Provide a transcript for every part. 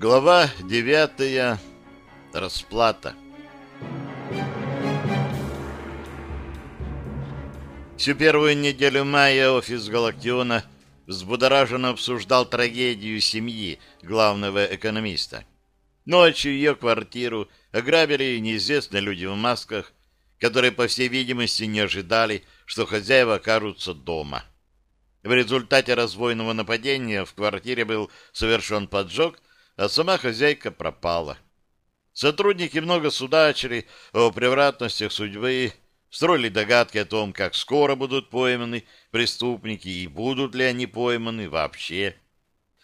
Глава девятая. Расплата. Всю первую неделю мая офис Галактиона взбудораженно обсуждал трагедию семьи главного экономиста. Ночью ее квартиру ограбили неизвестные люди в масках, которые, по всей видимости, не ожидали, что хозяева окажутся дома. В результате разбойного нападения в квартире был совершен поджог, а сама хозяйка пропала. Сотрудники много судачили о превратностях судьбы, строили догадки о том, как скоро будут пойманы преступники и будут ли они пойманы вообще.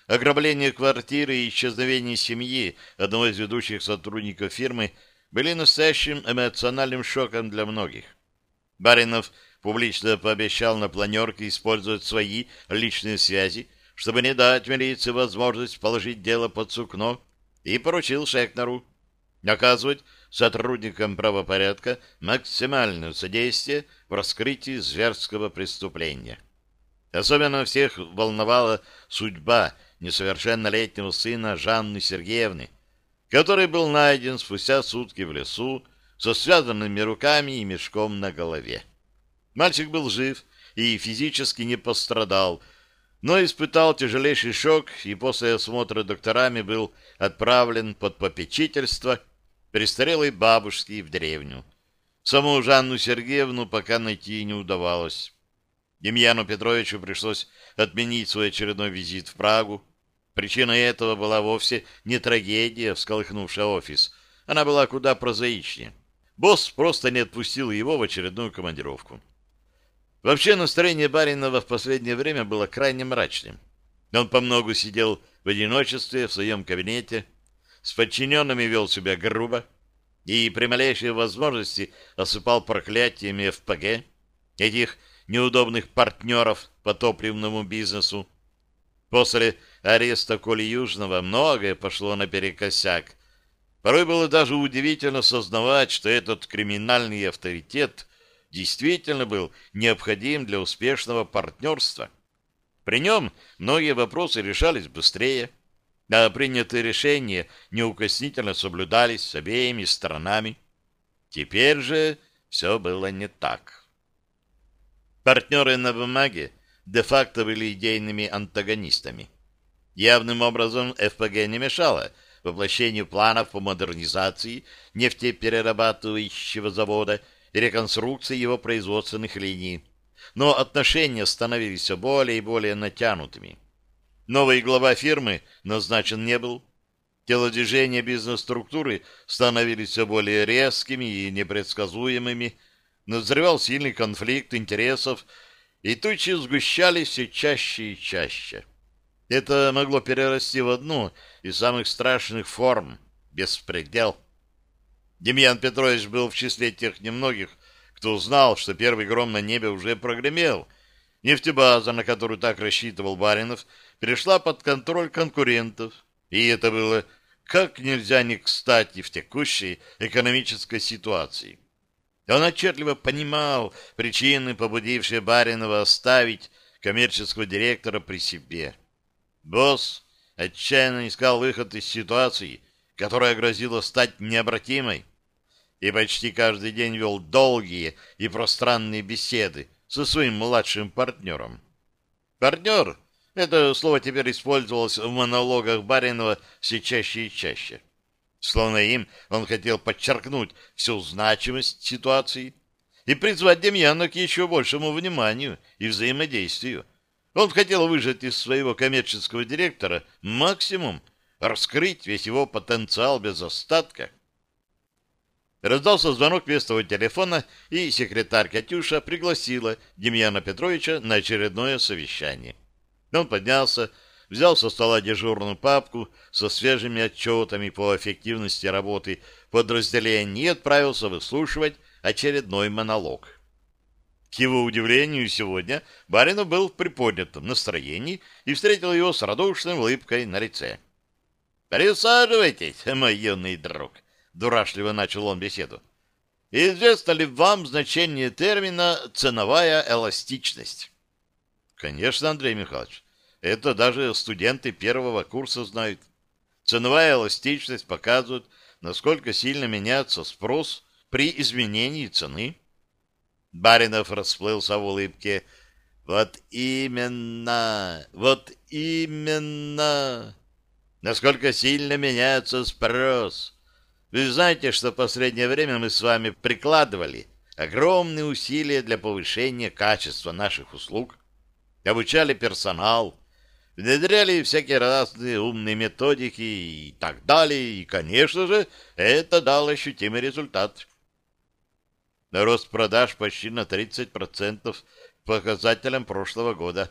Ограбление квартиры и исчезновение семьи одного из ведущих сотрудников фирмы были настоящим эмоциональным шоком для многих. Баринов публично пообещал на планерке использовать свои личные связи, чтобы не дать милиции возможность положить дело под сукно, и поручил Шекнеру оказывать сотрудникам правопорядка максимальное содействие в раскрытии зверского преступления. Особенно всех волновала судьба несовершеннолетнего сына Жанны Сергеевны, который был найден спустя сутки в лесу со связанными руками и мешком на голове. Мальчик был жив и физически не пострадал, но испытал тяжелейший шок и после осмотра докторами был отправлен под попечительство престарелой бабушки в деревню. Саму Жанну Сергеевну пока найти не удавалось. Демьяну Петровичу пришлось отменить свой очередной визит в Прагу. Причиной этого была вовсе не трагедия, всколыхнувшая офис. Она была куда прозаичнее. Босс просто не отпустил его в очередную командировку. Вообще настроение Баринова в последнее время было крайне мрачным. Он помногу сидел в одиночестве в своем кабинете, с подчиненными вел себя грубо и при малейшей возможности осыпал проклятиями ФПГ, этих неудобных партнеров по топливному бизнесу. После ареста Коли Южного многое пошло наперекосяк. Порой было даже удивительно сознавать, что этот криминальный авторитет действительно был необходим для успешного партнерства. При нем многие вопросы решались быстрее, а принятые решения неукоснительно соблюдались обеими сторонами. Теперь же все было не так. Партнеры на бумаге де-факто были идейными антагонистами. Явным образом ФПГ не мешало воплощению планов по модернизации нефтеперерабатывающего завода и реконструкции его производственных линий. Но отношения становились все более и более натянутыми. Новый глава фирмы назначен не был. Телодвижения бизнес-структуры становились все более резкими и непредсказуемыми. Назревал сильный конфликт интересов, и тучи сгущались все чаще и чаще. Это могло перерасти в одну из самых страшных форм — беспредел. Демьян Петрович был в числе тех немногих, кто знал, что первый гром на небе уже прогремел. Нефтебаза, на которую так рассчитывал Баринов, перешла под контроль конкурентов. И это было как нельзя не кстати в текущей экономической ситуации. Он отчетливо понимал причины, побудившие Баринова оставить коммерческого директора при себе. Босс отчаянно искал выход из ситуации, которая грозила стать необратимой, и почти каждый день вел долгие и пространные беседы со своим младшим партнером. Партнер — это слово теперь использовалось в монологах Баринова все чаще и чаще. Словно им он хотел подчеркнуть всю значимость ситуации и призвать Демьяна к еще большему вниманию и взаимодействию. Он хотел выжать из своего коммерческого директора максимум — раскрыть весь его потенциал без остатка. Раздался звонок местного телефона, и секретарь Катюша пригласила Демьяна Петровича на очередное совещание. Он поднялся, взял со стола дежурную папку со свежими отчетами по эффективности работы подразделений и отправился выслушивать очередной монолог. К его удивлению, сегодня Баринов был в приподнятом настроении и встретил его с радушной улыбкой на лице. «Присаживайтесь, мой юный друг», — дурашливо начал он беседу. «Известно ли вам значение термина «ценовая эластичность»?» «Конечно, Андрей Михайлович. Это даже студенты первого курса знают. Ценовая эластичность показывает, насколько сильно меняется спрос при изменении цены. Баринов расплылся в улыбке. Вот именно, вот именно. Насколько сильно меняется спрос. Вы знаете, что в последнее время мы с вами прикладывали огромные усилия для повышения качества наших услуг, обучали персонал, внедряли всякие разные умные методики и так далее, и, конечно же, это дало ощутимый результат. Рост продаж почти на 30% показателям прошлого года.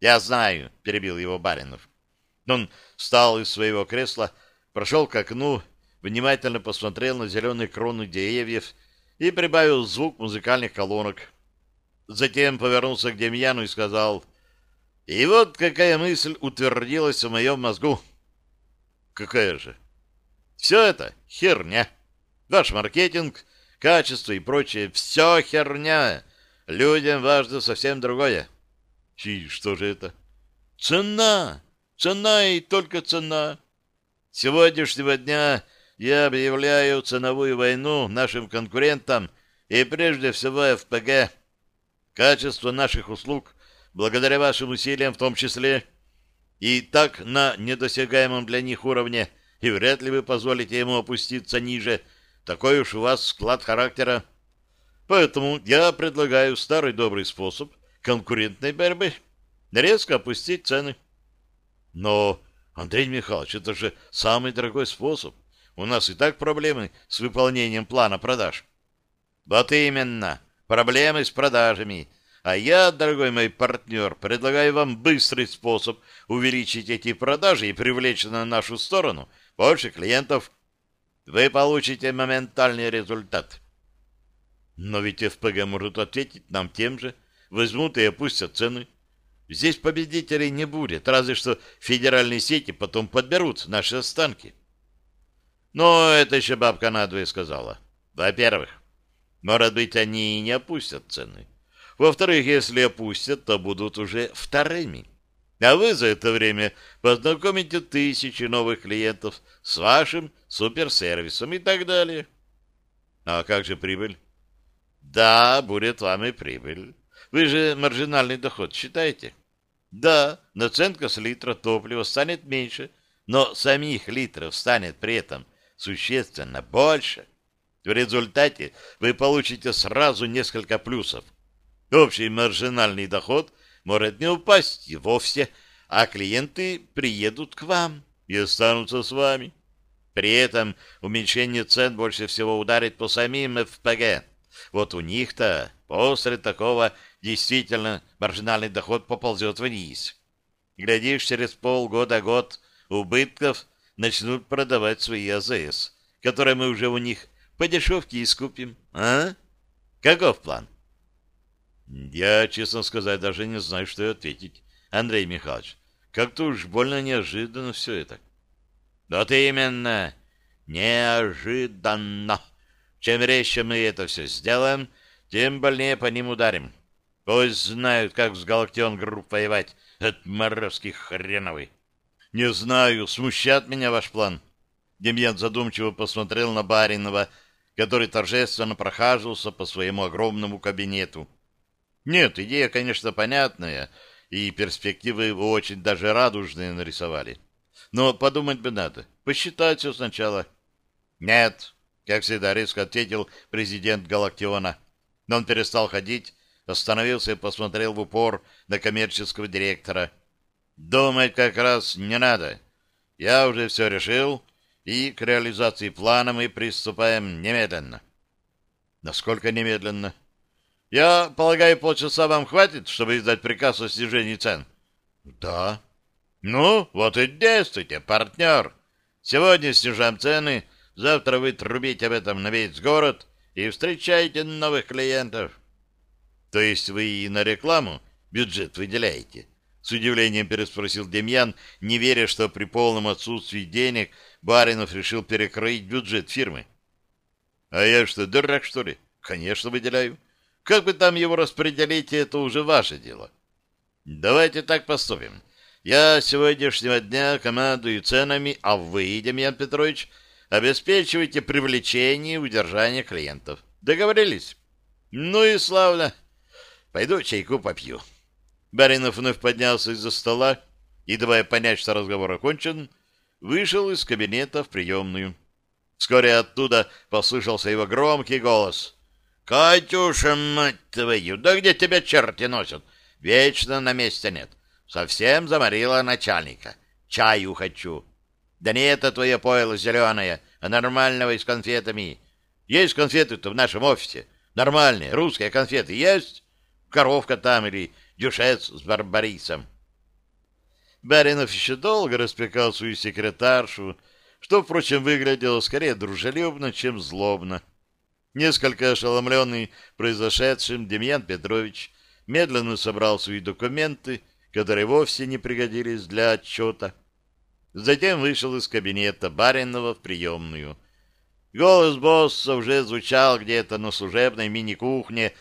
«Я знаю», — перебил его Баринов. Он встал из своего кресла, прошел к окну, внимательно посмотрел на зеленые кроны деревьев и прибавил звук музыкальных колонок. Затем повернулся к Демьяну и сказал, «И вот какая мысль утвердилась в моем мозгу». «Какая же?» «Все это херня. Ваш маркетинг, качество и прочее — все херня. Людям важно совсем другое». «И что же это?» «Цена! Цена и только цена. С сегодняшнего дня я объявляю ценовую войну нашим конкурентам и прежде всего ФПГ. Качество наших услуг, благодаря вашим усилиям в том числе, и так на недосягаемом для них уровне, и вряд ли вы позволите ему опуститься ниже. Такой уж у вас склад характера. Поэтому я предлагаю старый добрый способ конкурентной борьбы. Резко опустить цены. Но, Андрей Михайлович, это же самый дорогой способ. У нас и так проблемы с выполнением плана продаж. Вот именно, проблемы с продажами. А я, дорогой мой партнер, предлагаю вам быстрый способ увеличить эти продажи и привлечь на нашу сторону больше клиентов. Вы получите моментальный результат. Но ведь ФПГ может ответить нам тем же, возьмут и опустят цены. Здесь победителей не будет, разве что федеральные сети потом подберут наши останки. Но это еще бабка надвое сказала. Во-первых, может быть, они и не опустят цены. Во-вторых, если опустят, то будут уже вторыми. А вы за это время познакомите тысячи новых клиентов с вашим суперсервисом и так далее. А как же прибыль? Да, будет вам и прибыль. Вы же маржинальный доход считаете? Да, наценка с литра топлива станет меньше, но самих литров станет при этом существенно больше. В результате вы получите сразу несколько плюсов. Общий маржинальный доход может не упасть вовсе, а клиенты приедут к вам и останутся с вами. При этом уменьшение цен больше всего ударит по самим ФПГ. Вот у них-то после такого действительно маржинальный доход поползет вниз. Глядишь, через полгода-год убытков начнут продавать свои АЗС, которые мы уже у них по дешевке искупим. А? Каков план? Я, честно сказать, даже не знаю, что ответить. Андрей Михайлович, как-то уж больно неожиданно все это. Вот именно, неожиданно. Чем резче мы это все сделаем, тем больнее по ним ударим. Пусть знают, как с Галактион групп воевать, отморозки хреновый. Не знаю, смущает меня ваш план. Демьян задумчиво посмотрел на Баринова, который торжественно прохаживался по своему огромному кабинету. Нет, идея, конечно, понятная, и перспективы очень даже радужные нарисовали. Но подумать бы надо, посчитать все сначала. Нет, как всегда резко ответил президент Галактиона. Но он перестал ходить, остановился и посмотрел в упор на коммерческого директора — Думать как раз не надо. Я уже все решил, и к реализации плана мы приступаем немедленно. Насколько немедленно? Я полагаю, полчаса вам хватит, чтобы издать приказ о снижении цен? Да. Ну, вот и действуйте, партнер. Сегодня снижаем цены, завтра вы трубите об этом на весь город и встречаете новых клиентов. То есть вы и на рекламу бюджет выделяете? С удивлением переспросил Демьян, не веря, что при полном отсутствии денег Баринов решил перекроить бюджет фирмы. А я что, дурак, что ли? Конечно, выделяю. Как бы там его распределить, это уже ваше дело. Давайте так поступим. Я с сегодняшнего дня командую ценами, а вы, Демьян Петрович, обеспечиваете привлечение и удержание клиентов. Договорились? Ну и славно. Пойду чайку попью. Баринов вновь поднялся из-за стола и, давая понять, что разговор окончен, вышел из кабинета в приемную. Вскоре оттуда послышался его громкий голос. «Катюша, мать твою, да где тебя черти носят? Вечно на месте нет. Совсем заморила начальника. Чаю хочу. Да не это твое пойло зеленое, а нормального и с конфетами. Есть конфеты-то в нашем офисе. Нормальные, русские конфеты есть? Коровка там или дюшец с барбарисом. Баринов еще долго распекал свою секретаршу, что, впрочем, выглядело скорее дружелюбно, чем злобно. Несколько ошеломленный произошедшим, Демьян Петрович медленно собрал свои документы которые вовсе не пригодились для отчета. Затем вышел из кабинета Баринова в приемную. Голос босса уже звучал где-то на служебной мини-кухне,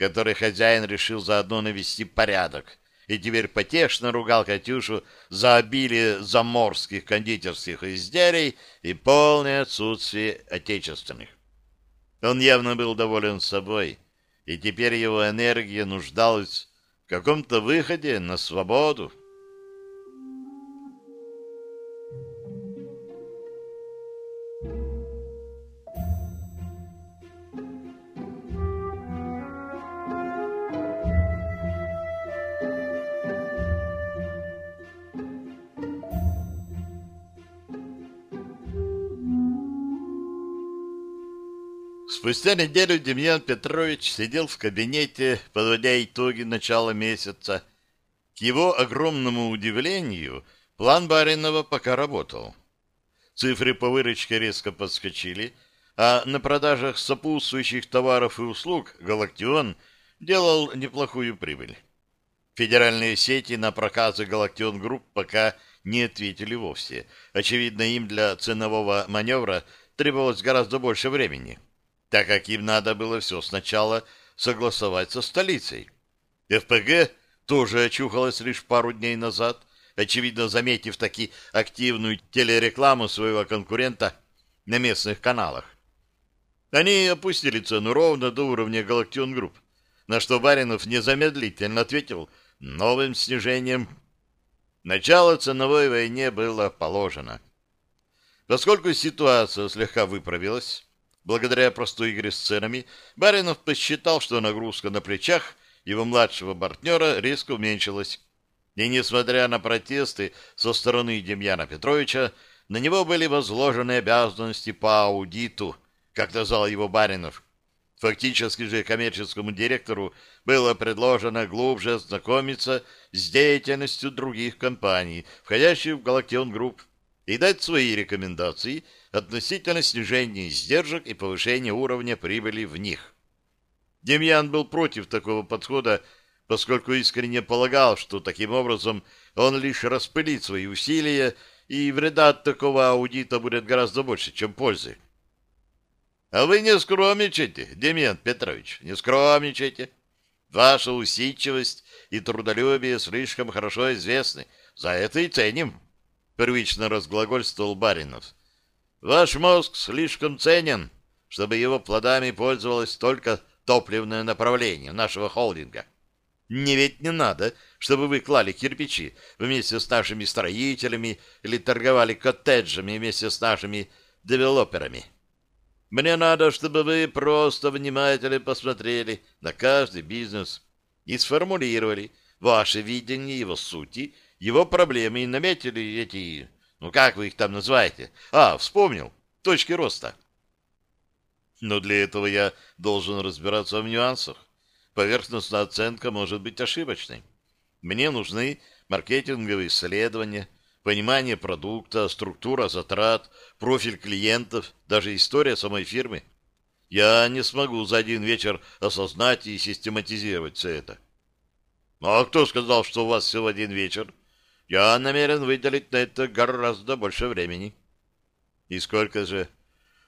в которой хозяин решил заодно навести порядок, и теперь потешно ругал Катюшу за обилие заморских кондитерских изделий и полное отсутствие отечественных. Он явно был доволен собой, и теперь его энергия нуждалась каком-то выходе на свободу. Спустя неделю Демьян Петрович сидел в кабинете, подводя итоги начала месяца. К его огромному удивлению, план Баринова пока работал. Цифры по выручке резко подскочили, а на продажах сопутствующих товаров и услуг «Галактион» делал неплохую прибыль. Федеральные сети на проказы «Галактион Групп» пока не ответили вовсе. Очевидно, им для ценового маневра требовалось гораздо больше времени так как им надо было все сначала согласовать со столицей. ФПГ тоже очухалась лишь пару дней назад, очевидно заметив таки активную телерекламу своего конкурента на местных каналах. Они опустили цену ровно до уровня Галактион Групп, на что Баринов незамедлительно ответил новым снижением. Начало ценовой войне было положено. Поскольку ситуация слегка выправилась, Благодаря простой игре с ценами, Баринов посчитал, что нагрузка на плечах его младшего партнера резко уменьшилась. И, несмотря на протесты со стороны Демьяна Петровича, на него были возложены обязанности по аудиту, как назвал его Баринов. Фактически же коммерческому директору было предложено глубже ознакомиться с деятельностью других компаний, входящих в Галактион Групп, и дать свои рекомендации относительно снижения издержек и повышения уровня прибыли в них. Демьян был против такого подхода, поскольку искренне полагал, что таким образом он лишь распылит свои усилия, и вреда от такого аудита будет гораздо больше, чем пользы. А вы не скромничайте, Демьян Петрович, не скромничайте. Ваша усидчивость и трудолюбие слишком хорошо известны. За это и ценим первично разглагольствовал Баринов. Ваш мозг слишком ценен, чтобы его плодами пользовалось только топливное направление нашего холдинга. Не ведь не надо, чтобы вы клали кирпичи вместе с нашими строителями или торговали коттеджами вместе с нашими девелоперами. Мне надо, чтобы вы просто внимательно посмотрели на каждый бизнес и сформулировали ваше видение его сути его проблемы и наметили эти... Ну, как вы их там называете? А, вспомнил. Точки роста. Но для этого я должен разбираться в нюансах. Поверхностная оценка может быть ошибочной. Мне нужны маркетинговые исследования, понимание продукта, структура затрат, профиль клиентов, даже история самой фирмы. Я не смогу за один вечер осознать и систематизировать все это. А кто сказал, что у вас все в один вечер? Я намерен выделить на это гораздо больше времени. И сколько же?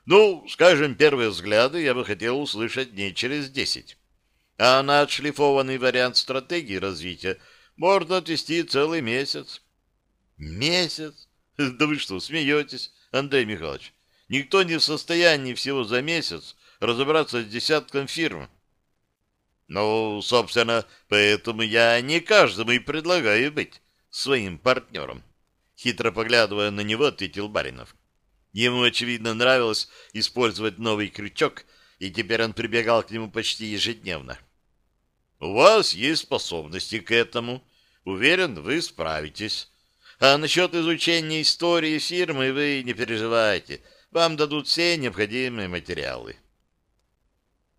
Ну, скажем, первые взгляды я бы хотел услышать не через десять. А на отшлифованный вариант стратегии развития можно отвести целый месяц. Месяц? Да вы что, смеетесь, Андрей Михайлович? Никто не в состоянии всего за месяц разобраться с десятком фирм. Ну, собственно, поэтому я не каждому и предлагаю быть своим партнером. Хитро поглядывая на него, ответил Баринов. Ему, очевидно, нравилось использовать новый крючок, и теперь он прибегал к нему почти ежедневно. «У вас есть способности к этому. Уверен, вы справитесь. А насчет изучения истории фирмы вы не переживайте. Вам дадут все необходимые материалы».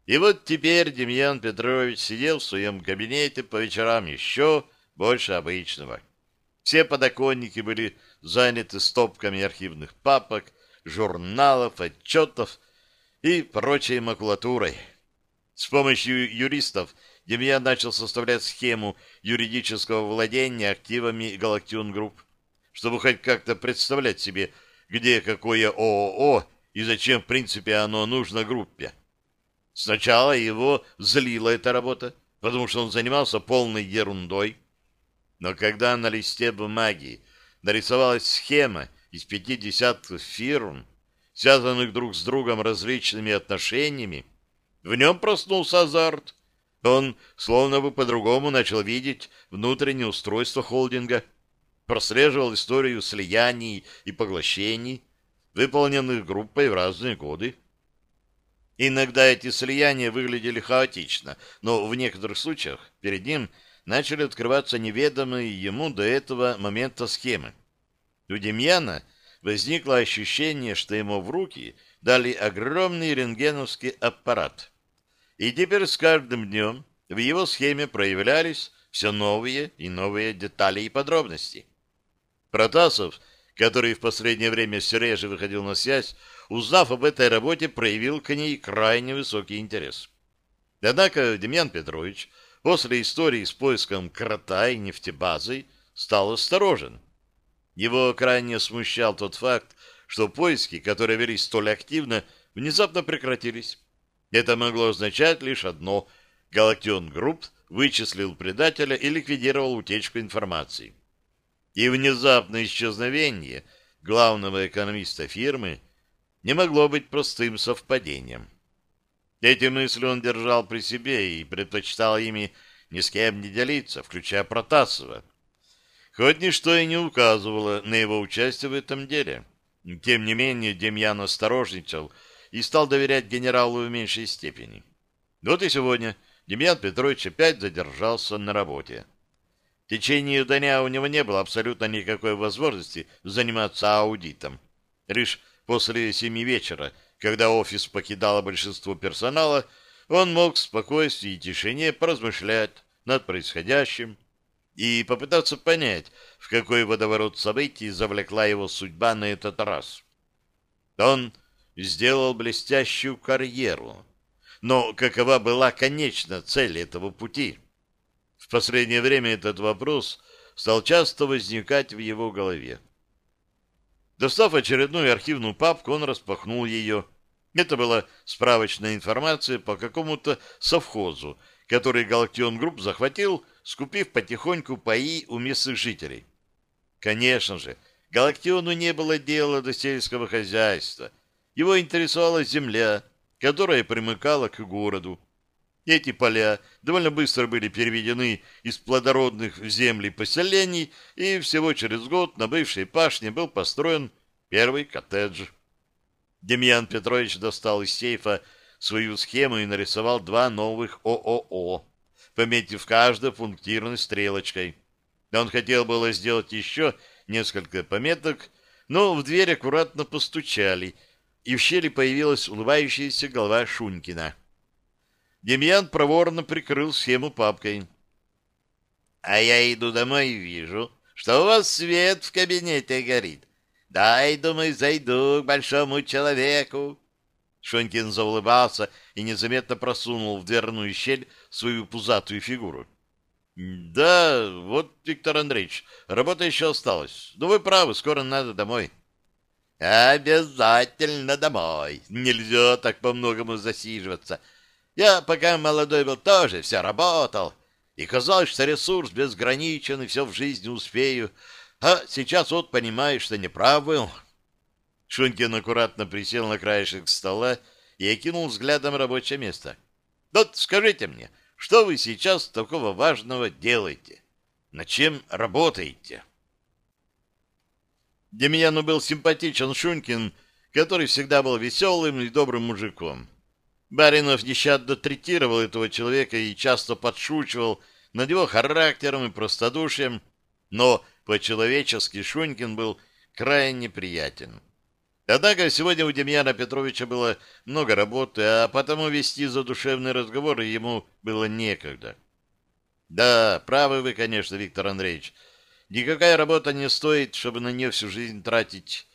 И вот теперь Демьян Петрович сидел в своем кабинете по вечерам еще больше обычного. Все подоконники были заняты стопками архивных папок, журналов, отчетов и прочей макулатурой. С помощью юристов Демьян начал составлять схему юридического владения активами Галактион Групп, чтобы хоть как-то представлять себе, где какое ООО и зачем, в принципе, оно нужно группе. Сначала его злила эта работа, потому что он занимался полной ерундой. Но когда на листе бумаги нарисовалась схема из пяти десятков фирм, связанных друг с другом различными отношениями, в нем проснулся азарт. Он словно бы по-другому начал видеть внутреннее устройство холдинга, прослеживал историю слияний и поглощений, выполненных группой в разные годы. Иногда эти слияния выглядели хаотично, но в некоторых случаях перед ним начали открываться неведомые ему до этого момента схемы. У Демьяна возникло ощущение, что ему в руки дали огромный рентгеновский аппарат. И теперь с каждым днем в его схеме проявлялись все новые и новые детали и подробности. Протасов, который в последнее время все реже выходил на связь, узнав об этой работе, проявил к ней крайне высокий интерес. Однако Демьян Петрович после истории с поиском крота и нефтебазой стал осторожен. Его крайне смущал тот факт, что поиски, которые велись столь активно, внезапно прекратились. Это могло означать лишь одно – Галактион Групп вычислил предателя и ликвидировал утечку информации. И внезапное исчезновение главного экономиста фирмы – не могло быть простым совпадением. Эти мысли он держал при себе и предпочитал ими ни с кем не делиться, включая Протасова. Хоть ничто и не указывало на его участие в этом деле. Тем не менее, Демьян осторожничал и стал доверять генералу в меньшей степени. Вот и сегодня Демьян Петрович опять задержался на работе. В течение дня у него не было абсолютно никакой возможности заниматься аудитом. Лишь После семи вечера, когда офис покидало большинство персонала, он мог в спокойствии и тишине поразмышлять над происходящим и попытаться понять, в какой водоворот событий завлекла его судьба на этот раз. Он сделал блестящую карьеру, но какова была конечная цель этого пути? В последнее время этот вопрос стал часто возникать в его голове. Достав очередную архивную папку, он распахнул ее. Это была справочная информация по какому-то совхозу, который Галактион Групп захватил, скупив потихоньку паи у местных жителей. Конечно же, Галактиону не было дела до сельского хозяйства. Его интересовала земля, которая примыкала к городу. Эти поля довольно быстро были переведены из плодородных в земли поселений, и всего через год на бывшей пашне был построен первый коттедж. Демьян Петрович достал из сейфа свою схему и нарисовал два новых ООО, пометив каждое пунктирной стрелочкой. Он хотел было сделать еще несколько пометок, но в дверь аккуратно постучали, и в щели появилась улыбающаяся голова Шунькина. Демьян проворно прикрыл схему папкой. — А я иду домой и вижу, что у вас свет в кабинете горит. Дай, думаю, зайду к большому человеку. Шонькин заулыбался и незаметно просунул в дверную щель свою пузатую фигуру. — Да, вот, Виктор Андреевич, работа еще осталась. Но вы правы, скоро надо домой. — Обязательно домой. Нельзя так по-многому засиживаться. — я, пока молодой был, тоже все работал. И казалось, что ресурс безграничен, и все в жизни успею. А сейчас вот понимаешь, что неправ был. Шунькин аккуратно присел на краешек стола и окинул взглядом рабочее место. Вот скажите мне, что вы сейчас такого важного делаете? Над чем работаете? Демьяну был симпатичен Шунькин, который всегда был веселым и добрым мужиком. Баринов нещадно третировал этого человека и часто подшучивал над его характером и простодушием, но по-человечески Шунькин был крайне приятен. Однако сегодня у Демьяна Петровича было много работы, а потому вести задушевные разговоры ему было некогда. Да, правы вы, конечно, Виктор Андреевич. Никакая работа не стоит, чтобы на нее всю жизнь тратить.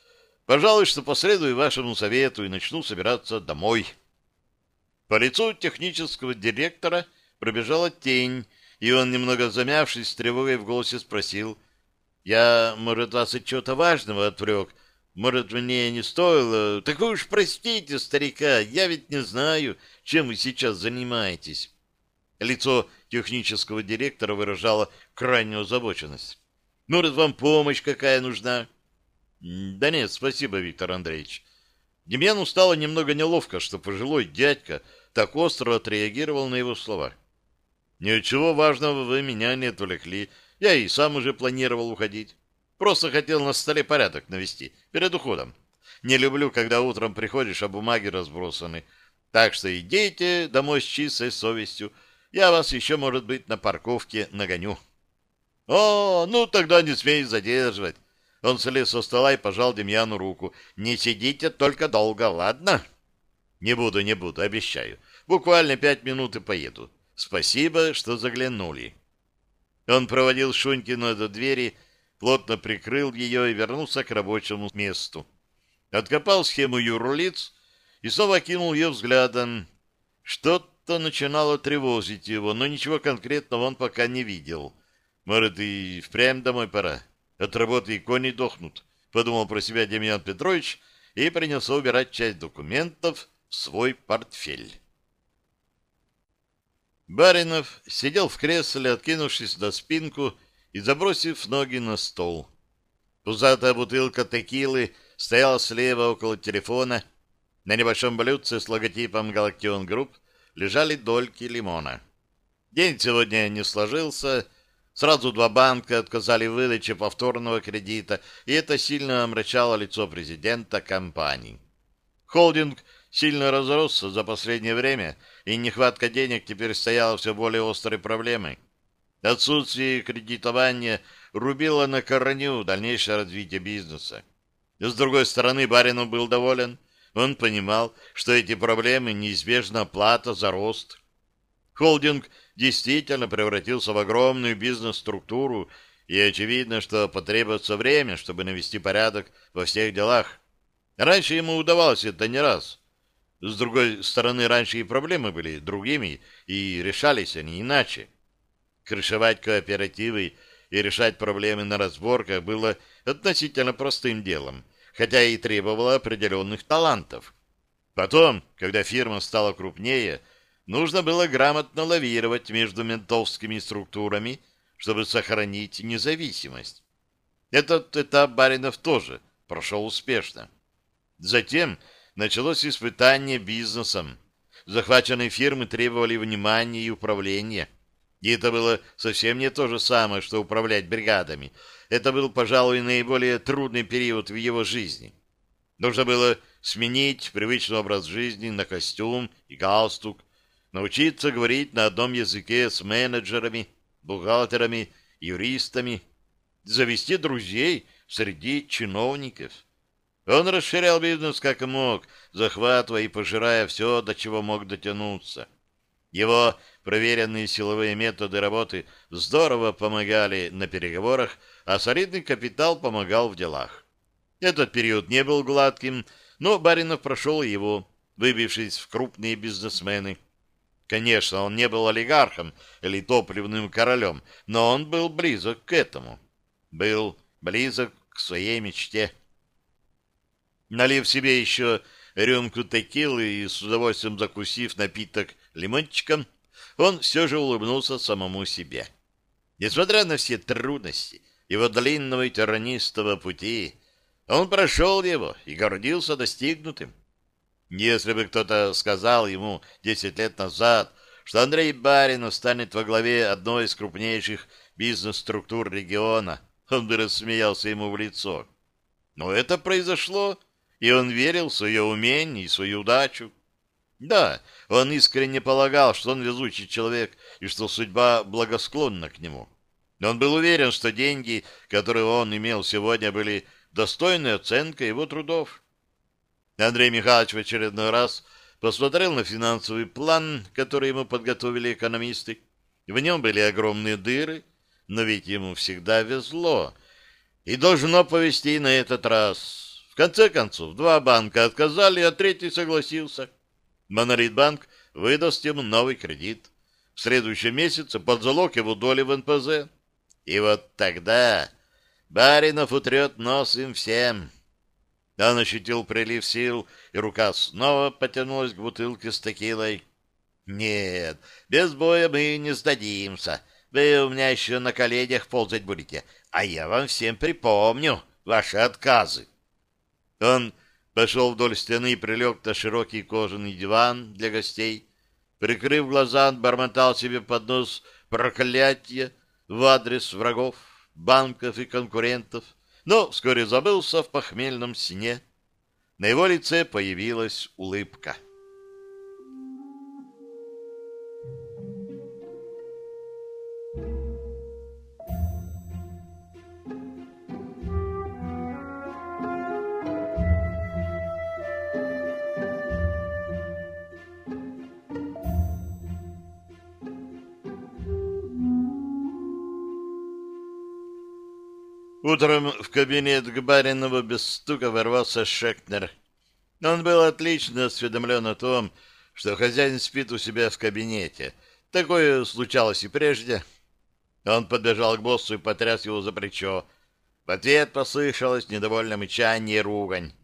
Пожалуй, что последую вашему совету и начну собираться домой. По лицу технического директора пробежала тень, и он, немного замявшись, с тревогой в голосе спросил. «Я, может, вас от чего-то важного отвлек? Может, мне не стоило? Так вы уж простите, старика, я ведь не знаю, чем вы сейчас занимаетесь». Лицо технического директора выражало крайнюю озабоченность. «Может, вам помощь какая нужна?» «Да нет, спасибо, Виктор Андреевич». Демьяну стало немного неловко, что пожилой дядька так остро отреагировал на его слова. «Ничего важного вы меня не отвлекли. Я и сам уже планировал уходить. Просто хотел на столе порядок навести перед уходом. Не люблю, когда утром приходишь, а бумаги разбросаны. Так что идите домой с чистой совестью. Я вас еще, может быть, на парковке нагоню». «О, ну тогда не смей задерживать». Он слез со стола и пожал Демьяну руку. «Не сидите только долго, ладно?» «Не буду, не буду, обещаю. Буквально пять минут и поеду. Спасибо, что заглянули». Он проводил Шунькина до двери, плотно прикрыл ее и вернулся к рабочему месту. Откопал схему юрлиц и снова кинул ее взглядом. Что-то начинало тревожить его, но ничего конкретного он пока не видел. Может, и впрямь домой пора. От работы и кони дохнут, — подумал про себя Демьян Петрович и принялся убирать часть документов в свой портфель. Баринов сидел в кресле, откинувшись на спинку и забросив ноги на стол. Пузатая бутылка текилы стояла слева около телефона. На небольшом блюдце с логотипом «Галактион Групп» лежали дольки лимона. День сегодня не сложился. Сразу два банка отказали в выдаче повторного кредита, и это сильно омрачало лицо президента компании. Холдинг сильно разросся за последнее время, и нехватка денег теперь стояла все более острой проблемой. Отсутствие кредитования рубило на корню дальнейшее развитие бизнеса. С другой стороны, Баринов был доволен. Он понимал, что эти проблемы неизбежна плата за рост. Холдинг действительно превратился в огромную бизнес-структуру, и очевидно, что потребуется время, чтобы навести порядок во всех делах. Раньше ему удавалось это не раз. С другой стороны, раньше и проблемы были другими, и решались они иначе. Крышевать кооперативы и решать проблемы на разборках было относительно простым делом, хотя и требовало определенных талантов. Потом, когда фирма стала крупнее, нужно было грамотно лавировать между ментовскими структурами, чтобы сохранить независимость. Этот этап Баринов тоже прошел успешно. Затем началось испытание бизнесом. Захваченные фирмы требовали внимания и управления. И это было совсем не то же самое, что управлять бригадами. Это был, пожалуй, наиболее трудный период в его жизни. Нужно было сменить привычный образ жизни на костюм и галстук, научиться говорить на одном языке с менеджерами, бухгалтерами, юристами, завести друзей среди чиновников. Он расширял бизнес как мог, захватывая и пожирая все, до чего мог дотянуться. Его проверенные силовые методы работы здорово помогали на переговорах, а солидный капитал помогал в делах. Этот период не был гладким, но Баринов прошел его, выбившись в крупные бизнесмены. Конечно, он не был олигархом или топливным королем, но он был близок к этому. Был близок к своей мечте. Налив себе еще рюмку текилы и с удовольствием закусив напиток лимончиком, он все же улыбнулся самому себе. Несмотря на все трудности, его длинного и тернистого пути. Он прошел его и гордился достигнутым. Если бы кто-то сказал ему десять лет назад, что Андрей Баринов станет во главе одной из крупнейших бизнес-структур региона, он бы рассмеялся ему в лицо. Но это произошло, и он верил в свое умение и свою удачу. Да, он искренне полагал, что он везучий человек и что судьба благосклонна к нему. Он был уверен, что деньги, которые он имел сегодня, были достойной оценкой его трудов. Андрей Михайлович в очередной раз посмотрел на финансовый план, который ему подготовили экономисты. В нем были огромные дыры, но ведь ему всегда везло. И должно повезти на этот раз. Конце концов, два банка отказали, а третий согласился. Моноритбанк выдаст ему новый кредит. В следующем месяце под залог его доли в НПЗ. И вот тогда Баринов утрет нос им всем. Он ощутил прилив сил, и рука снова потянулась к бутылке с текилой. «Нет, без боя мы не сдадимся. Вы у меня еще на коленях ползать будете, а я вам всем припомню ваши отказы». Он пошел вдоль стены и прилег на широкий кожаный диван для гостей. Прикрыв глаза, бормотал себе под нос проклятие в адрес врагов, банков и конкурентов, но вскоре забылся в похмельном сне. На его лице появилась улыбка. Утром в кабинет к Баринову без стука ворвался Шекнер. Он был отлично осведомлен о том, что хозяин спит у себя в кабинете. Такое случалось и прежде. Он подбежал к боссу и потряс его за плечо. В ответ послышалось недовольное мычание и ругань.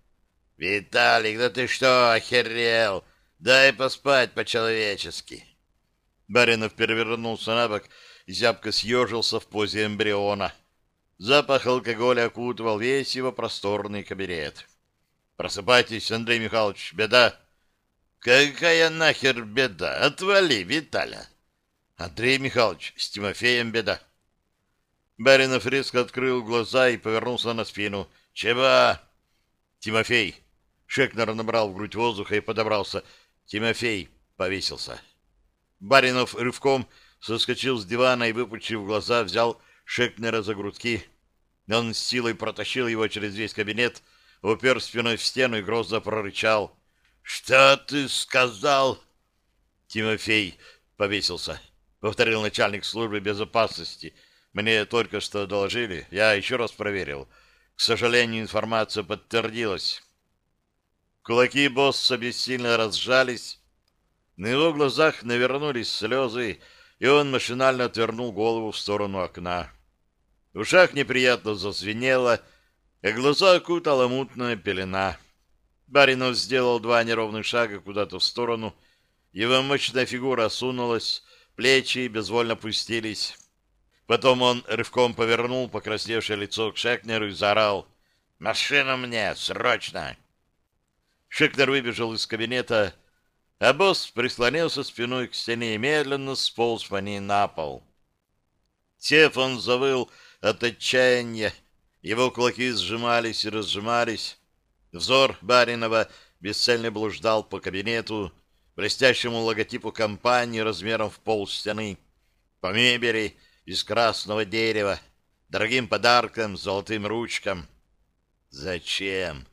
«Виталик, да ты что, охерел? Дай поспать по-человечески!» Баринов перевернулся на бок и зябко съежился в позе эмбриона. Запах алкоголя окутывал весь его просторный кабинет. «Просыпайтесь, Андрей Михайлович, беда!» «Какая нахер беда? Отвали, Виталя!» «Андрей Михайлович, с Тимофеем беда!» Баринов резко открыл глаза и повернулся на спину. «Чего?» «Тимофей!» Шекнер набрал в грудь воздуха и подобрался. «Тимофей!» повесился. Баринов рывком соскочил с дивана и, выпучив глаза, взял Шекнера за грудки. Он с силой протащил его через весь кабинет, упер спиной в стену и грозно прорычал. — Что ты сказал? — Тимофей повесился, — повторил начальник службы безопасности. Мне только что доложили, я еще раз проверил. К сожалению, информация подтвердилась. Кулаки босса бессильно разжались. На его глазах навернулись слезы, и он машинально отвернул голову в сторону окна. В ушах неприятно зазвенело, и глаза окутала мутная пелена. Баринов сделал два неровных шага куда-то в сторону. Его мощная фигура осунулась, плечи безвольно пустились. Потом он рывком повернул покрасневшее лицо к Шекнеру и заорал «Машина мне! Срочно!» Шекнер выбежал из кабинета, а босс прислонился спиной к стене и медленно сполз по ней на пол. Сев, он завыл от отчаяния. Его кулаки сжимались и разжимались. Взор Баринова бесцельно блуждал по кабинету, блестящему логотипу компании размером в пол стены, по мебели из красного дерева, дорогим подаркам, золотым ручкам. Зачем?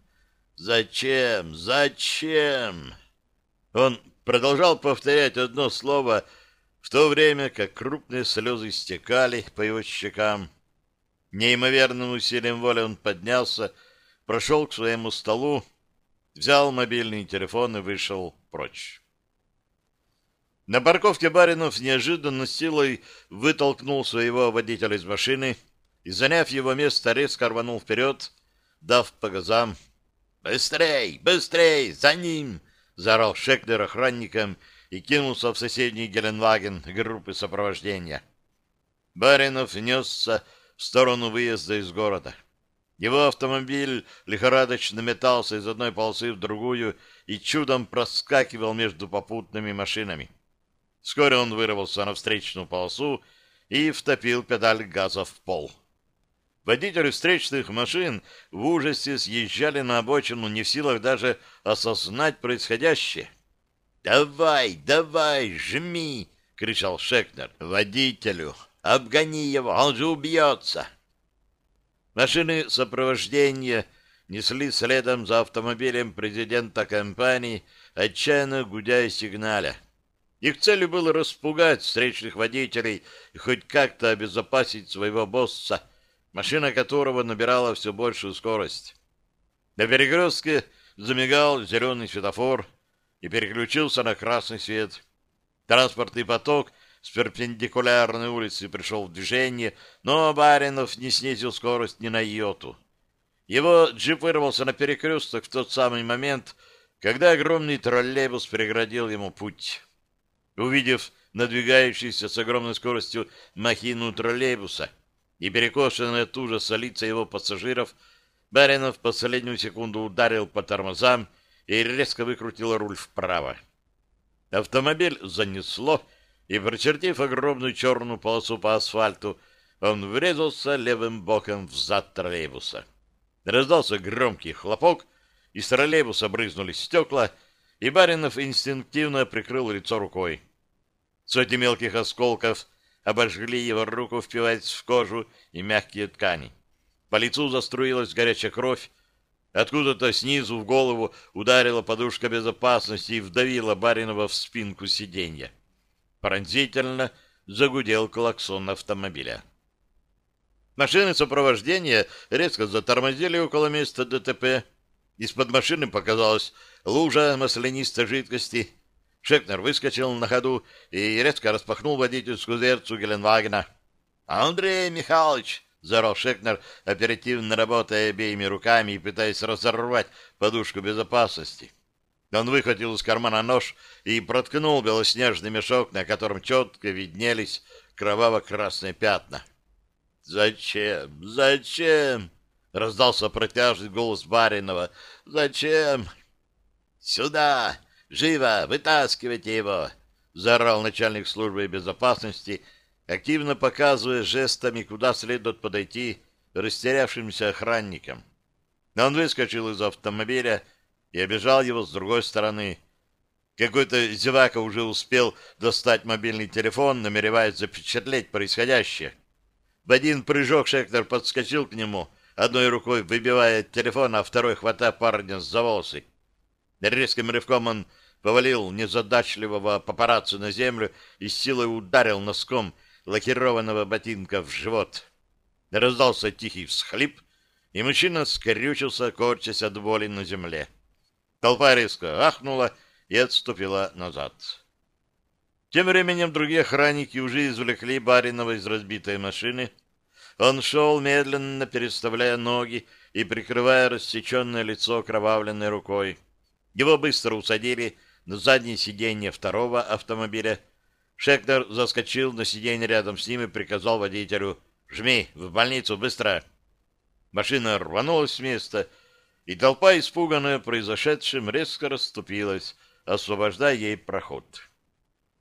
Зачем? Зачем? Он продолжал повторять одно слово, в то время как крупные слезы стекали по его щекам. Неимоверным усилием воли он поднялся, прошел к своему столу, взял мобильный телефон и вышел прочь. На парковке Баринов неожиданно силой вытолкнул своего водителя из машины и, заняв его место, резко рванул вперед, дав по газам. «Быстрей! Быстрей! За ним!» — заорал Шеклер охранникам и кинулся в соседний Геленваген группы сопровождения. Баринов несся в сторону выезда из города. Его автомобиль лихорадочно метался из одной полосы в другую и чудом проскакивал между попутными машинами. Вскоре он вырвался на встречную полосу и втопил педаль газа в пол. Водители встречных машин в ужасе съезжали на обочину, не в силах даже осознать происходящее. «Давай, давай, жми!» — кричал Шекнер водителю. «Обгони его, он же убьется!» Машины сопровождения несли следом за автомобилем президента компании, отчаянно гудя и сигналя. Их целью было распугать встречных водителей и хоть как-то обезопасить своего босса, машина которого набирала все большую скорость. На перекрестке замигал зеленый светофор и переключился на красный свет. Транспортный поток с перпендикулярной улицы пришел в движение, но Баринов не снизил скорость ни на йоту. Его джип вырвался на перекресток в тот самый момент, когда огромный троллейбус преградил ему путь. Увидев надвигающийся с огромной скоростью махину троллейбуса и перекошенные от ужаса лица его пассажиров, Баринов последнюю секунду ударил по тормозам и резко выкрутил руль вправо. Автомобиль занесло, и, прочертив огромную черную полосу по асфальту, он врезался левым боком в зад троллейбуса. Раздался громкий хлопок, из троллейбуса брызнули стекла, и Баринов инстинктивно прикрыл лицо рукой. Сотни мелких осколков обожгли его руку, впиваясь в кожу и мягкие ткани. По лицу заструилась горячая кровь, Откуда-то снизу в голову ударила подушка безопасности и вдавила Баринова в спинку сиденья. Пронзительно загудел клаксон автомобиля. Машины сопровождения резко затормозили около места ДТП. Из-под машины показалась лужа маслянистой жидкости. Шекнер выскочил на ходу и резко распахнул водительскую дверцу Геленвагена. «Андрей Михайлович!» — заорал Шекнер, оперативно работая обеими руками и пытаясь разорвать подушку безопасности. Он выхватил из кармана нож и проткнул белоснежный мешок, на котором четко виднелись кроваво-красные пятна. «Зачем? Зачем?» — раздался протяжный голос Баринова. «Зачем?» «Сюда! Живо! Вытаскивайте его!» — заорал начальник службы безопасности, активно показывая жестами, куда следует подойти растерявшимся охранникам. Он выскочил из автомобиля и обижал его с другой стороны. Какой-то зевака уже успел достать мобильный телефон, намереваясь запечатлеть происходящее. В один прыжок Шектор подскочил к нему, одной рукой выбивая телефон, а второй хватая парня за волосы. Резким рывком он повалил незадачливого папарацци на землю и силой ударил носком лакированного ботинка в живот. Раздался тихий всхлип, и мужчина скрючился, корчась от боли на земле. Толпа резко ахнула и отступила назад. Тем временем другие охранники уже извлекли Баринова из разбитой машины. Он шел, медленно переставляя ноги и прикрывая рассеченное лицо кровавленной рукой. Его быстро усадили на заднее сиденье второго автомобиля. Шектор заскочил на сиденье рядом с ним и приказал водителю «Жми, в больницу, быстро!» Машина рванулась с места, и толпа, испуганная произошедшим, резко расступилась, освобождая ей проход.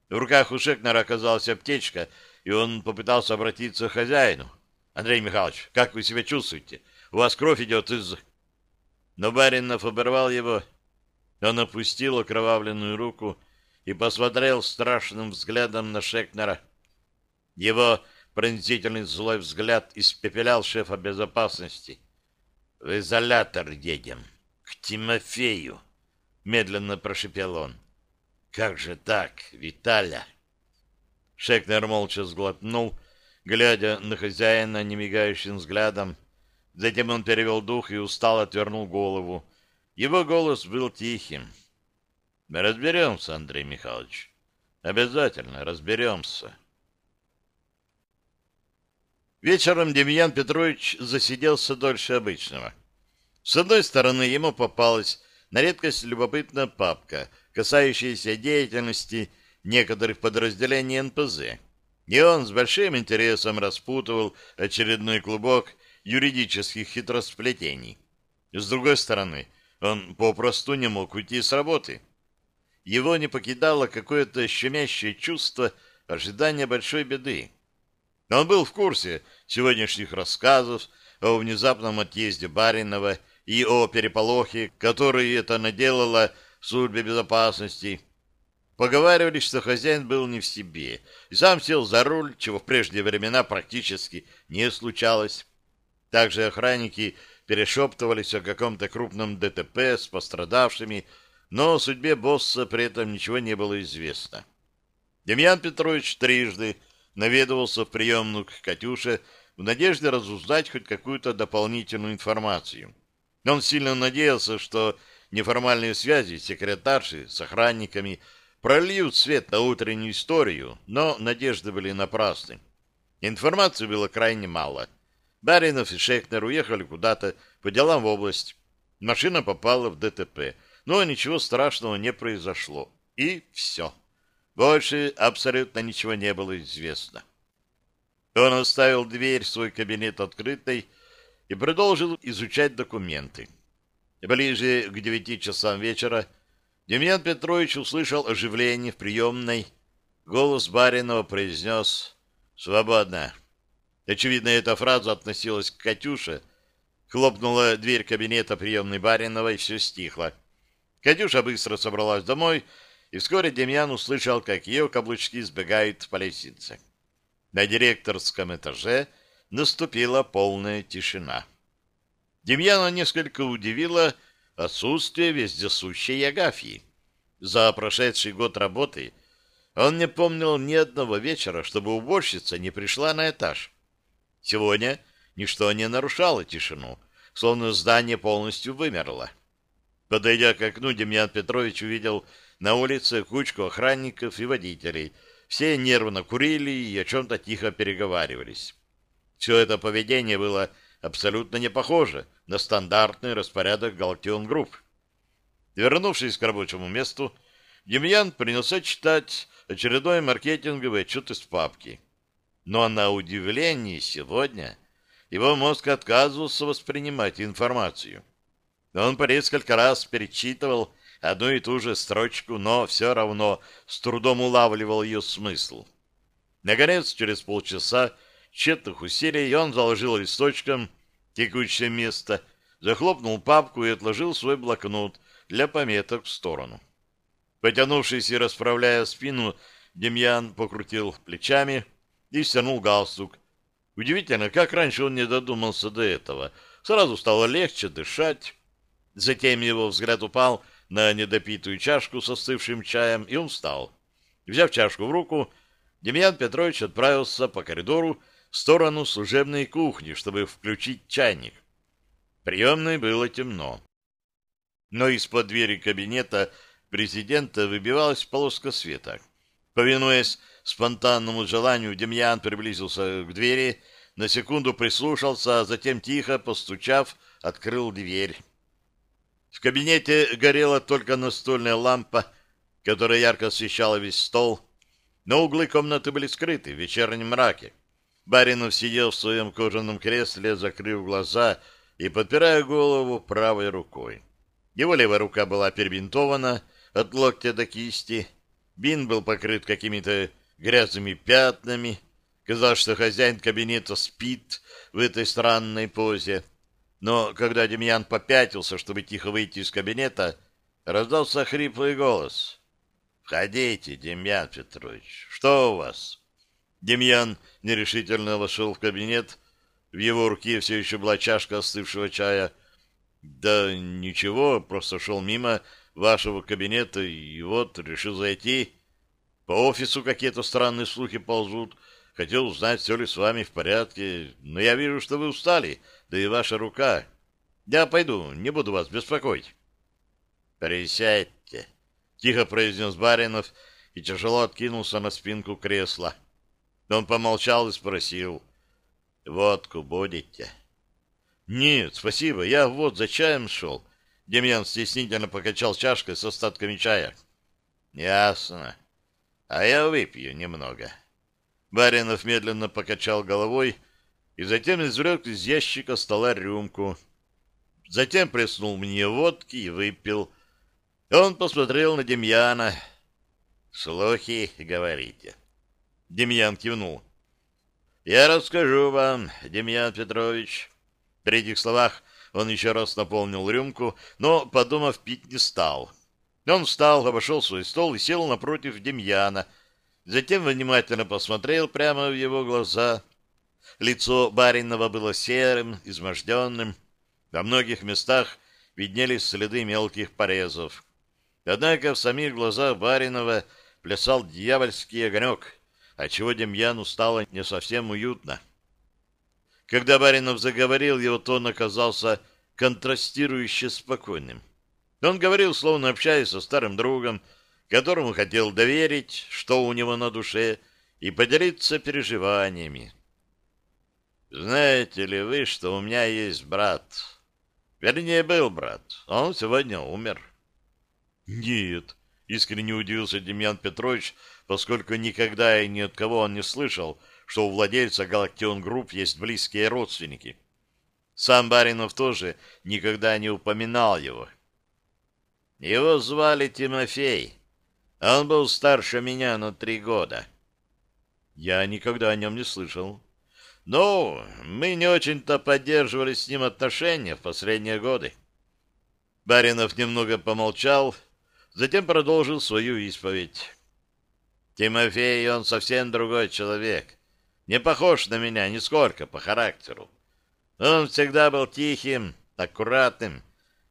В руках у Шекнера оказалась аптечка, и он попытался обратиться к хозяину. «Андрей Михайлович, как вы себя чувствуете? У вас кровь идет из...» Но Баринов оборвал его. Он опустил окровавленную руку и посмотрел страшным взглядом на Шекнера. Его пронзительный злой взгляд испепелял шефа безопасности — в изолятор едем. К Тимофею. Медленно прошипел он. Как же так, Виталя? Шекнер молча сглотнул, глядя на хозяина немигающим взглядом. Затем он перевел дух и устало отвернул голову. Его голос был тихим. Разберемся, Андрей Михайлович. Обязательно разберемся. Вечером Демьян Петрович засиделся дольше обычного. С одной стороны, ему попалась на редкость любопытная папка, касающаяся деятельности некоторых подразделений НПЗ. И он с большим интересом распутывал очередной клубок юридических хитросплетений. С другой стороны, он попросту не мог уйти с работы. Его не покидало какое-то щемящее чувство ожидания большой беды. Он был в курсе сегодняшних рассказов о внезапном отъезде Баринова и о переполохе, который это наделало в службе безопасности. Поговаривали, что хозяин был не в себе, и сам сел за руль, чего в прежние времена практически не случалось. Также охранники перешептывались о каком-то крупном ДТП с пострадавшими, но о судьбе босса при этом ничего не было известно. Демьян Петрович трижды наведывался в приемную к Катюше в надежде разузнать хоть какую-то дополнительную информацию. Он сильно надеялся, что неформальные связи секретарши с охранниками прольют свет на утреннюю историю, но надежды были напрасны. Информации было крайне мало. Баринов и Шехнер уехали куда-то по делам в область. Машина попала в ДТП, но ничего страшного не произошло. И все. Больше абсолютно ничего не было известно. Он оставил дверь в свой кабинет открытой и продолжил изучать документы. Ближе к девяти часам вечера Демьян Петрович услышал оживление в приемной. Голос Баринова произнес «Свободно». Очевидно, эта фраза относилась к Катюше. Хлопнула дверь кабинета приемной Баринова, и все стихло. Катюша быстро собралась домой, и вскоре Демьян услышал, как ее каблучки сбегают по лестнице. На директорском этаже наступила полная тишина. Демьяна несколько удивило отсутствие вездесущей Агафьи. За прошедший год работы он не помнил ни одного вечера, чтобы уборщица не пришла на этаж. Сегодня ничто не нарушало тишину, словно здание полностью вымерло. Подойдя к окну, Демьян Петрович увидел на улице кучку охранников и водителей. Все нервно курили и о чем-то тихо переговаривались. Все это поведение было абсолютно не похоже на стандартный распорядок Галактион Групп. Вернувшись к рабочему месту, Демьян принялся читать очередной маркетинговый отчет из папки. Но на удивление сегодня его мозг отказывался воспринимать информацию. Он по несколько раз перечитывал одну и ту же строчку, но все равно с трудом улавливал ее смысл. Наконец, через полчаса тщетных усилий он заложил листочком текущее место, захлопнул папку и отложил свой блокнот для пометок в сторону. Потянувшись и расправляя спину, Демьян покрутил плечами и стянул галстук. Удивительно, как раньше он не додумался до этого. Сразу стало легче дышать. Затем его взгляд упал на недопитую чашку со остывшим чаем, и он встал. Взяв чашку в руку, Демьян Петрович отправился по коридору в сторону служебной кухни, чтобы включить чайник. В приемной было темно. Но из-под двери кабинета президента выбивалась полоска света. Повинуясь спонтанному желанию, Демьян приблизился к двери, на секунду прислушался, а затем, тихо постучав, открыл дверь. В кабинете горела только настольная лампа, которая ярко освещала весь стол, но углы комнаты были скрыты в вечернем мраке. Баринов сидел в своем кожаном кресле, закрыв глаза и подпирая голову правой рукой. Его левая рука была перебинтована от локтя до кисти. Бин был покрыт какими-то грязными пятнами. Казалось, что хозяин кабинета спит в этой странной позе. Но когда Демьян попятился, чтобы тихо выйти из кабинета, раздался хриплый голос. «Входите, Демьян Петрович, что у вас?» Демьян нерешительно вошел в кабинет. В его руке все еще была чашка остывшего чая. «Да ничего, просто шел мимо вашего кабинета и вот решил зайти. По офису какие-то странные слухи ползут. Хотел узнать, все ли с вами в порядке, но я вижу, что вы устали» да и ваша рука. Я пойду, не буду вас беспокоить. Присядьте, тихо произнес Баринов и тяжело откинулся на спинку кресла. Он помолчал и спросил, водку будете? Нет, спасибо, я вот за чаем шел. Демьян стеснительно покачал чашкой с остатками чая. Ясно. А я выпью немного. Баринов медленно покачал головой и затем извлек из ящика стола рюмку. Затем плеснул мне водки и выпил. Он посмотрел на Демьяна. «Слухи, говорите?» Демьян кивнул. «Я расскажу вам, Демьян Петрович». При этих словах он еще раз наполнил рюмку, но, подумав, пить не стал. Он встал, обошел свой стол и сел напротив Демьяна. Затем внимательно посмотрел прямо в его глаза. Лицо Баринова было серым, изможденным. Во многих местах виднелись следы мелких порезов. Однако в самих глазах Баринова плясал дьявольский огонек, отчего Демьяну стало не совсем уютно. Когда Баринов заговорил, его тон оказался контрастирующе спокойным. Он говорил, словно общаясь со старым другом, которому хотел доверить, что у него на душе, и поделиться переживаниями. «Знаете ли вы, что у меня есть брат? Вернее, был брат. Он сегодня умер». «Нет», — искренне удивился Демьян Петрович, поскольку никогда и ни от кого он не слышал, что у владельца Галактион Групп есть близкие родственники. Сам Баринов тоже никогда не упоминал его. Его звали Тимофей. Он был старше меня на три года. Я никогда о нем не слышал. Ну, мы не очень-то поддерживали с ним отношения в последние годы. Баринов немного помолчал, затем продолжил свою исповедь. Тимофей, он совсем другой человек. Не похож на меня нисколько по характеру. Он всегда был тихим, аккуратным.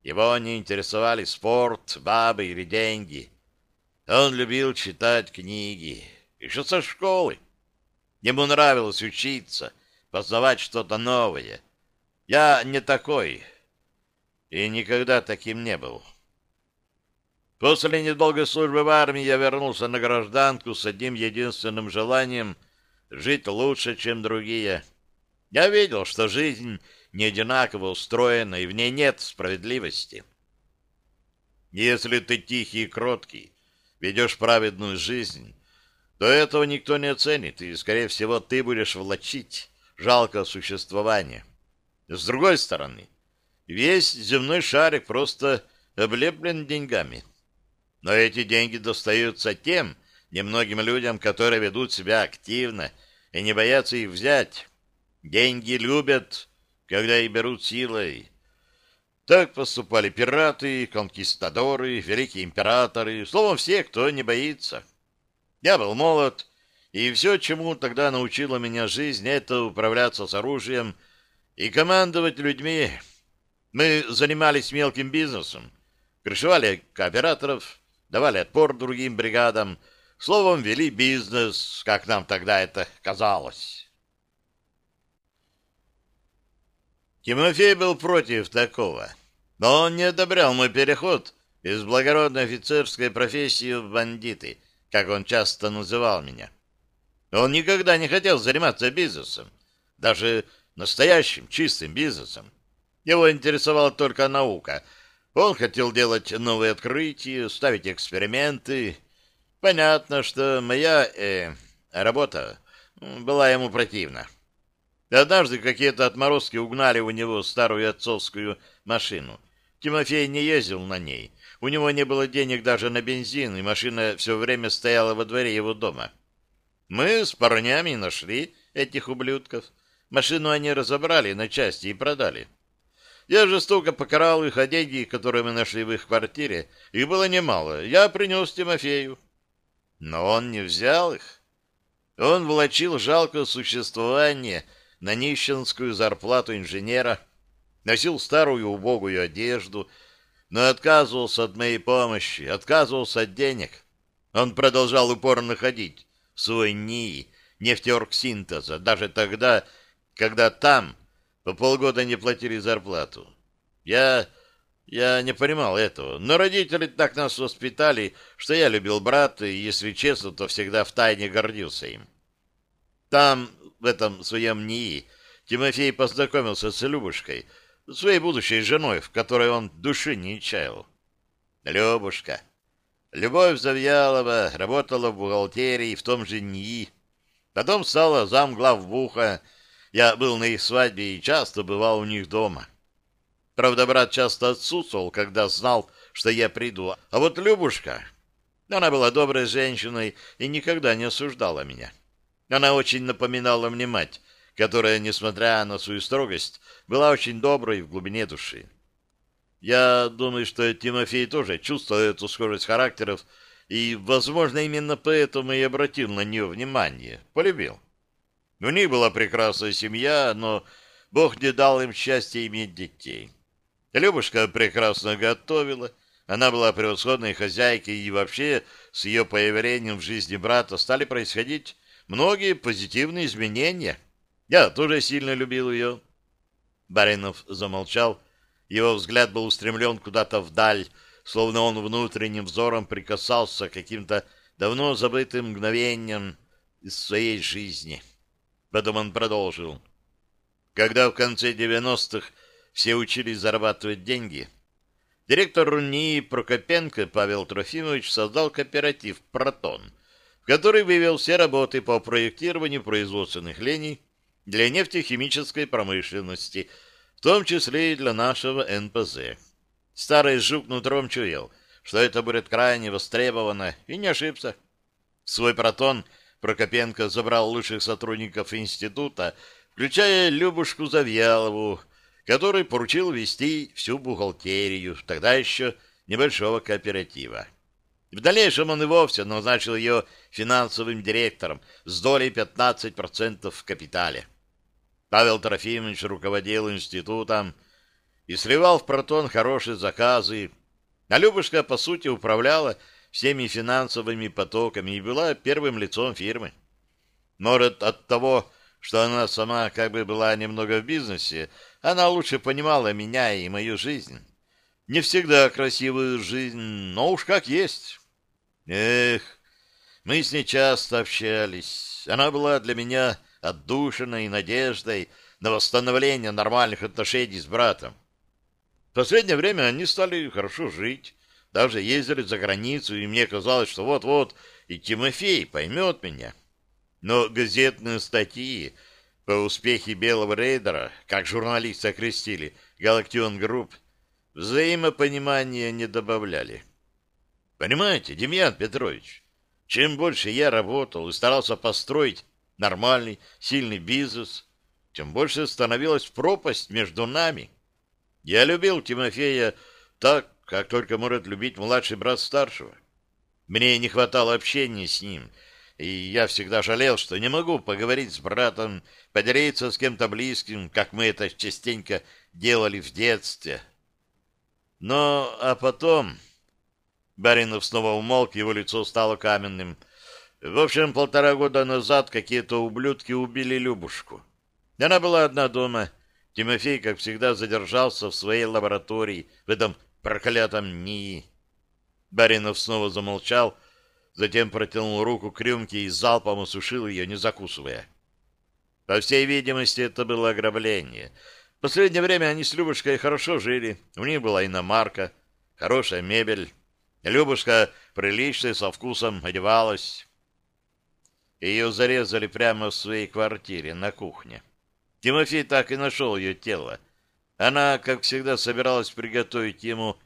Его не интересовали спорт, бабы или деньги. Он любил читать книги, еще со школы. Ему нравилось учиться, познавать что-то новое. Я не такой и никогда таким не был. После недолгой службы в армии я вернулся на гражданку с одним единственным желанием жить лучше, чем другие. Я видел, что жизнь не одинаково устроена, и в ней нет справедливости. Если ты тихий и кроткий, ведешь праведную жизнь, то этого никто не оценит, и, скорее всего, ты будешь влачить жалкое существование. С другой стороны, весь земной шарик просто облеплен деньгами. Но эти деньги достаются тем немногим людям, которые ведут себя активно и не боятся их взять. Деньги любят, когда их берут силой. Так поступали пираты, конкистадоры, великие императоры, словом, все, кто не боится. Я был молод, и все, чему тогда научила меня жизнь, это управляться с оружием и командовать людьми. Мы занимались мелким бизнесом, крышевали кооператоров, давали отпор другим бригадам, словом, вели бизнес, как нам тогда это казалось. Тимофей был против такого, но он не одобрял мой переход из благородной офицерской профессии в бандиты, как он часто называл меня. Он никогда не хотел заниматься бизнесом, даже настоящим чистым бизнесом. Его интересовала только наука. Он хотел делать новые открытия, ставить эксперименты. Понятно, что моя э, работа была ему противна. Однажды какие-то отморозки угнали у него старую отцовскую машину. Тимофей не ездил на ней. У него не было денег даже на бензин, и машина все время стояла во дворе его дома. Мы с парнями нашли этих ублюдков. Машину они разобрали на части и продали. Я жестоко покарал их, а которые мы нашли в их квартире, их было немало. Я принес Тимофею. Но он не взял их. Он влачил жалкое существование на нищенскую зарплату инженера, носил старую убогую одежду, но отказывался от моей помощи, отказывался от денег. Он продолжал упорно ходить свой НИИ, нефтеоргсинтеза, даже тогда, когда там по полгода не платили зарплату. Я... я не понимал этого, но родители так нас воспитали, что я любил брата, и, если честно, то всегда втайне гордился им. Там, в этом своем НИИ, Тимофей познакомился с Любушкой, своей будущей женой, в которой он души не чаял. Любушка Любовь Завьялова работала в бухгалтерии в том же НИИ. Потом стала замглавбуха. Я был на их свадьбе и часто бывал у них дома. Правда, брат часто отсутствовал, когда знал, что я приду. А вот Любушка, она была доброй женщиной и никогда не осуждала меня. Она очень напоминала мне мать, которая, несмотря на свою строгость, была очень доброй в глубине души. Я думаю, что Тимофей тоже чувствовал эту схожесть характеров, и, возможно, именно поэтому и обратил на нее внимание, полюбил. У них была прекрасная семья, но Бог не дал им счастья иметь детей. Любушка прекрасно готовила, она была превосходной хозяйкой, и вообще с ее появлением в жизни брата стали происходить многие позитивные изменения. Я тоже сильно любил ее. Баринов замолчал. Его взгляд был устремлен куда-то вдаль, словно он внутренним взором прикасался к каким-то давно забытым мгновениям из своей жизни. Потом он продолжил. Когда в конце девяностых все учились зарабатывать деньги, Директор РУНИ Прокопенко Павел Трофимович создал кооператив «Протон», в который вывел все работы по проектированию производственных линий для нефтехимической промышленности, в том числе и для нашего НПЗ. Старый жук нутром чуял, что это будет крайне востребовано, и не ошибся. Свой «Протон» Прокопенко забрал лучших сотрудников института, включая Любушку Завьялову, который поручил вести всю бухгалтерию, тогда еще небольшого кооператива. В дальнейшем он и вовсе назначил ее финансовым директором с долей 15% в капитале. Павел Трофимович руководил институтом и сливал в протон хорошие заказы, а Любушка, по сути, управляла всеми финансовыми потоками и была первым лицом фирмы. Может, от того, что она сама как бы была немного в бизнесе, она лучше понимала меня и мою жизнь. Не всегда красивую жизнь, но уж как есть. Эх, мы с ней часто общались. Она была для меня отдушиной надеждой на восстановление нормальных отношений с братом. В последнее время они стали хорошо жить, даже ездили за границу, и мне казалось, что вот-вот и Тимофей поймет меня. Но газетные статьи об успехе Белого рейдера, как журналисты окрестили, Галактион Групп, взаимопонимания не добавляли. Понимаете, Демьян Петрович, чем больше я работал и старался построить нормальный, сильный бизнес, тем больше становилась пропасть между нами. Я любил Тимофея так, как только может любить младший брат старшего. Мне не хватало общения с ним — и я всегда жалел, что не могу поговорить с братом, поделиться с кем-то близким, как мы это частенько делали в детстве. Но, а потом... Баринов снова умолк, его лицо стало каменным. В общем, полтора года назад какие-то ублюдки убили Любушку. Она была одна дома. Тимофей, как всегда, задержался в своей лаборатории, в этом проклятом НИИ. Баринов снова замолчал, затем протянул руку к рюмке и залпом осушил ее, не закусывая. По всей видимости, это было ограбление. В последнее время они с Любушкой хорошо жили. У них была иномарка, хорошая мебель. Любушка приличная, со вкусом одевалась. Ее зарезали прямо в своей квартире на кухне. Тимофей так и нашел ее тело. Она, как всегда, собиралась приготовить ему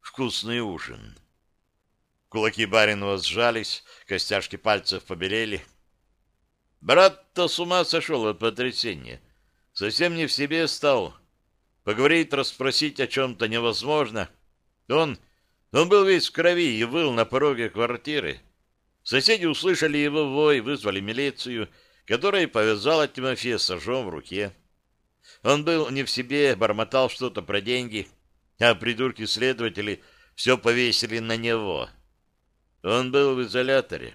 вкусный ужин. Кулаки Баринова сжались, костяшки пальцев побелели. Брат-то с ума сошел от потрясения. Совсем не в себе стал. Поговорить, расспросить о чем-то невозможно. Он, он был весь в крови и выл на пороге квартиры. Соседи услышали его вой, вызвали милицию, которая повязала Тимофея с ножом в руке. Он был не в себе, бормотал что-то про деньги, а придурки-следователи все повесили на него. Он был в изоляторе.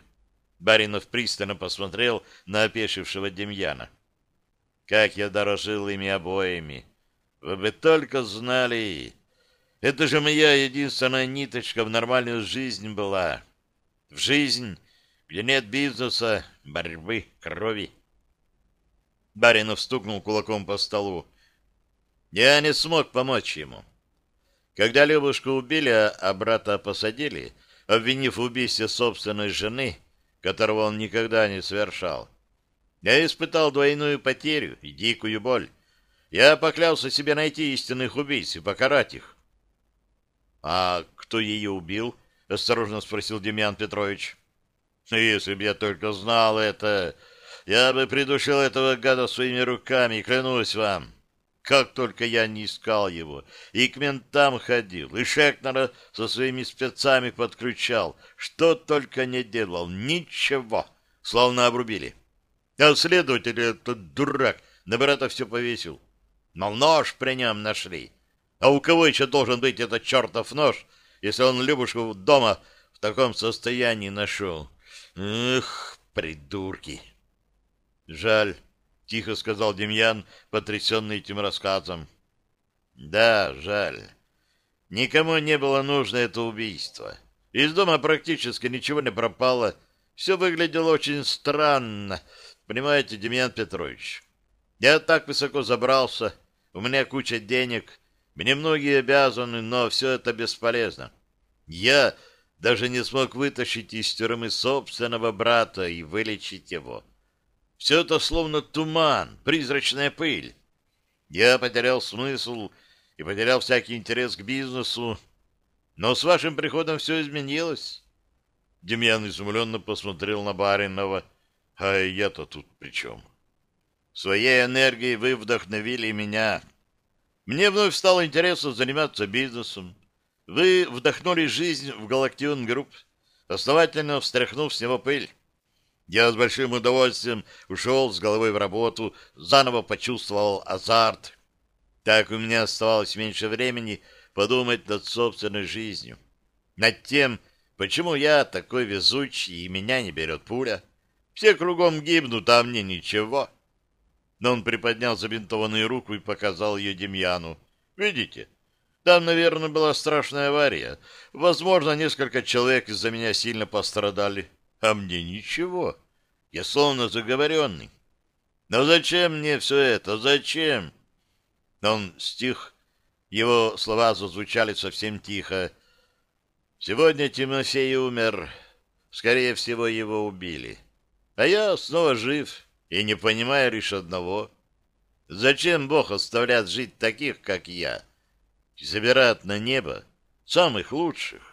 Баринов пристально посмотрел на опешившего Демьяна. Как я дорожил ими обоими. Вы бы только знали. Это же моя единственная ниточка в нормальную жизнь была. В жизнь, где нет бизнеса, борьбы, крови. Баринов стукнул кулаком по столу. Я не смог помочь ему. Когда Любушку убили, а брата посадили, обвинив в убийстве собственной жены, которого он никогда не совершал. Я испытал двойную потерю и дикую боль. Я поклялся себе найти истинных убийц и покарать их. — А кто ее убил? — осторожно спросил Демьян Петрович. — Если бы я только знал это, я бы придушил этого гада своими руками, клянусь вам. Как только я не искал его, и к ментам ходил, и Шекнера со своими спецами подключал, что только не делал, ничего, словно обрубили. А следователь этот дурак на брата все повесил. Но нож при нем нашли. А у кого еще должен быть этот чертов нож, если он Любушку дома в таком состоянии нашел? Эх, придурки! Жаль, — тихо сказал Демьян, потрясенный этим рассказом. Да, жаль. Никому не было нужно это убийство. Из дома практически ничего не пропало. Все выглядело очень странно. Понимаете, Демьян Петрович, я так высоко забрался, у меня куча денег, мне многие обязаны, но все это бесполезно. Я даже не смог вытащить из тюрьмы собственного брата и вылечить его. Все это словно туман, призрачная пыль. Я потерял смысл и потерял всякий интерес к бизнесу. Но с вашим приходом все изменилось. Демьян изумленно посмотрел на Баринова. А я-то тут при чем? Своей энергией вы вдохновили меня. Мне вновь стало интересно заниматься бизнесом. Вы вдохнули жизнь в Галактион Групп, основательно встряхнув с него пыль. Я с большим удовольствием ушел с головой в работу, заново почувствовал азарт. Так у меня оставалось меньше времени подумать над собственной жизнью. Над тем, почему я такой везучий и меня не берет пуля. Все кругом гибнут, а мне ничего. Но он приподнял забинтованную руку и показал ее Демьяну. «Видите? Там, наверное, была страшная авария. Возможно, несколько человек из-за меня сильно пострадали. А мне ничего. Я словно заговоренный. Но зачем мне все это? Зачем?» Он стих. Его слова зазвучали совсем тихо. «Сегодня Тимофей умер. Скорее всего, его убили. А я снова жив» и не понимаю лишь одного. Зачем Бог оставляет жить таких, как я, и забирает на небо самых лучших?